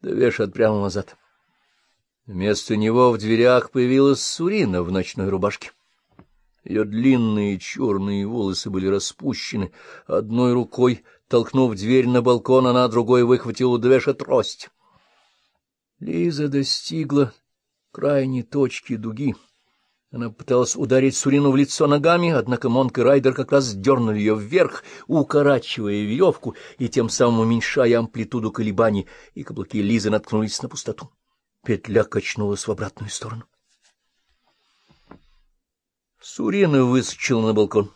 Давеш отпрянул назад. Вместо него в дверях появилась Сурина в ночной рубашке. Ее длинные черные волосы были распущены. Одной рукой, толкнув дверь на балкон, она другой выхватила Двеша трость. Лиза достигла крайней точки дуги. Она пыталась ударить Сурину в лицо ногами, однако Монк и Райдер как раз дернули ее вверх, укорачивая веревку и тем самым уменьшая амплитуду колебаний, и каблуки Лизы наткнулись на пустоту. Петля качнулась в обратную сторону. Сурина выскочила на балкон.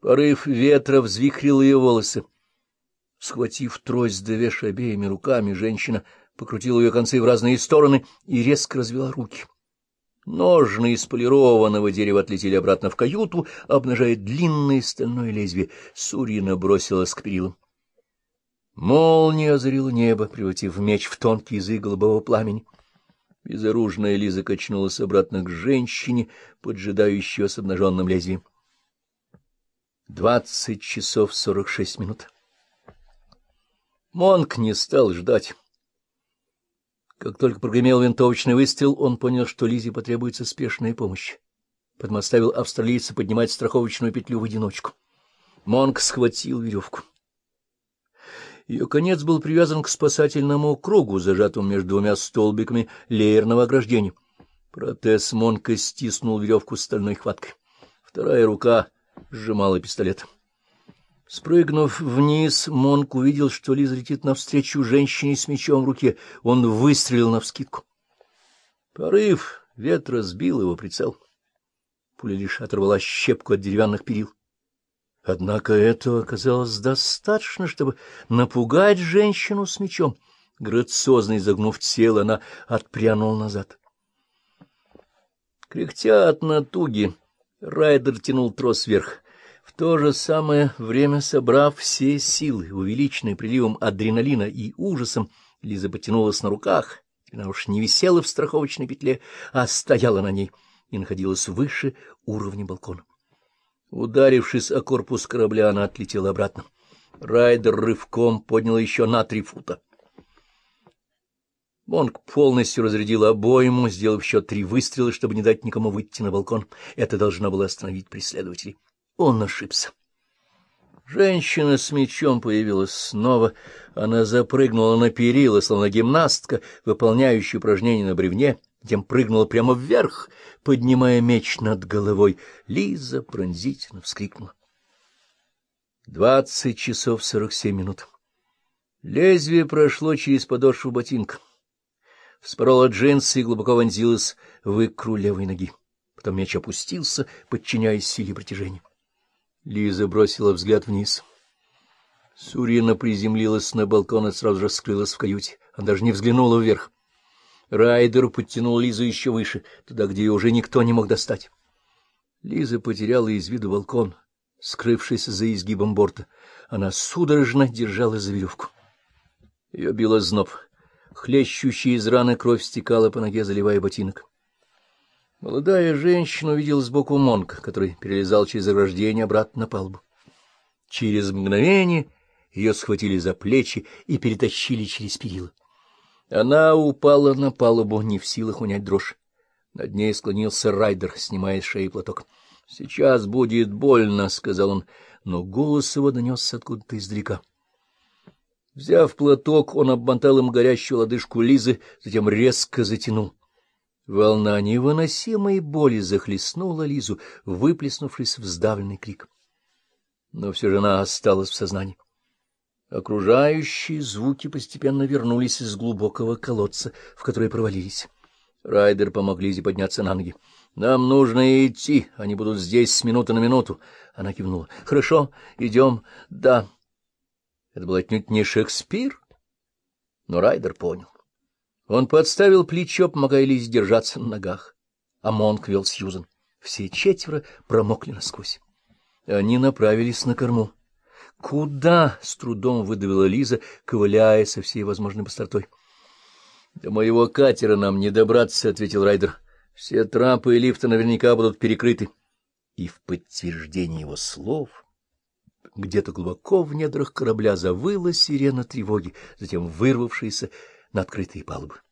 Порыв ветра взвихрил ее волосы. Схватив трость Девеш обеими руками, женщина покрутила ее концы в разные стороны и резко развела руки. Ножны из полированного дерева отлетели обратно в каюту, обнажая длинное стальное лезвие. Сурина бросилась к перилам. Молния озарила небо, превратив меч в тонкий язык голубого пламени. Безоружная Лиза качнулась обратно к женщине, поджидающей с обнаженным лезвием. Двадцать часов сорок шесть минут. Монк не стал ждать. Как только прогремел винтовочный выстрел, он понял, что Лизе потребуется спешная помощь. Потом оставил австралийца поднимать страховочную петлю в одиночку. Монк схватил веревку. Ее конец был привязан к спасательному кругу, зажатому между двумя столбиками леерного ограждения. Протез Монка стиснул веревку стальной хваткой. Вторая рука сжимала пистолет. Спрыгнув вниз, Монк увидел, что Лиза летит навстречу женщине с мечом в руке. Он выстрелил навскидку. Порыв ветра сбил его прицел. Пуля лишь оторвала щепку от деревянных перил. Однако этого оказалось достаточно, чтобы напугать женщину с мечом. Грациозно изогнув тело, она отпрянула назад. Кряхтя от натуги, Райдер тянул трос вверх. То же самое время, собрав все силы, увеличенные приливом адреналина и ужасом, Лиза потянулась на руках. Она уж не висела в страховочной петле, а стояла на ней и находилась выше уровня балкона. Ударившись о корпус корабля, она отлетела обратно. Райдер рывком поднял еще на три фута. Монг полностью разрядил обойму, сделав еще три выстрела, чтобы не дать никому выйти на балкон. Это должно было остановить преследователей. Он ошибся. Женщина с мечом появилась снова. Она запрыгнула на перила, словно гимнастка, выполняющая упражнение на бревне, затем прыгнула прямо вверх, поднимая меч над головой. Лиза пронзительно вскрикнула. Двадцать часов сорок семь минут. Лезвие прошло через подошву ботинка. Вспорола джинсы и глубоко вонзилась в икру левой ноги. Потом меч опустился, подчиняясь силе притяжения. Лиза бросила взгляд вниз. Сурина приземлилась на балкон и сразу же скрылась в каюте. Она даже не взглянула вверх. Райдер подтянул Лизу еще выше, туда, где ее уже никто не мог достать. Лиза потеряла из виду балкон, скрывшись за изгибом борта. Она судорожно держалась за веревку. Ее било зноб. Хлещущая из раны кровь стекала по ноге, заливая ботинок. Молодая женщина увидела сбоку Монка, который перелезал через ограждение обратно на палубу. Через мгновение ее схватили за плечи и перетащили через перила. Она упала на палубу, не в силах унять дрожь. Над ней склонился Райдер, снимая с шеи платок. — Сейчас будет больно, — сказал он, но голос его донесся откуда-то издалека. Взяв платок, он обмотал им горящую лодыжку Лизы, затем резко затянул. Волна невыносимой боли захлестнула Лизу, выплеснувшись в сдавленный крик. Но все же она осталась в сознании. Окружающие звуки постепенно вернулись из глубокого колодца, в который провалились. Райдер помог Лизе подняться на ноги. — Нам нужно идти, они будут здесь с минуты на минуту. Она кивнула. — Хорошо, идем. Да. Это был отнюдь не Шекспир, но Райдер понял. Он подставил плечо, помогая Лизе держаться на ногах, а Монк вел Сьюзен. Все четверо промокли насквозь. Они направились на корму. «Куда?» — с трудом выдавила Лиза, ковыляя со всей возможной быстротой. «До моего катера нам не добраться», — ответил Райдер. «Все трапы и лифты наверняка будут перекрыты». И в подтверждение его слов где-то глубоко в недрах корабля завыла сирена тревоги, затем вырвавшаяся на открытые палубы.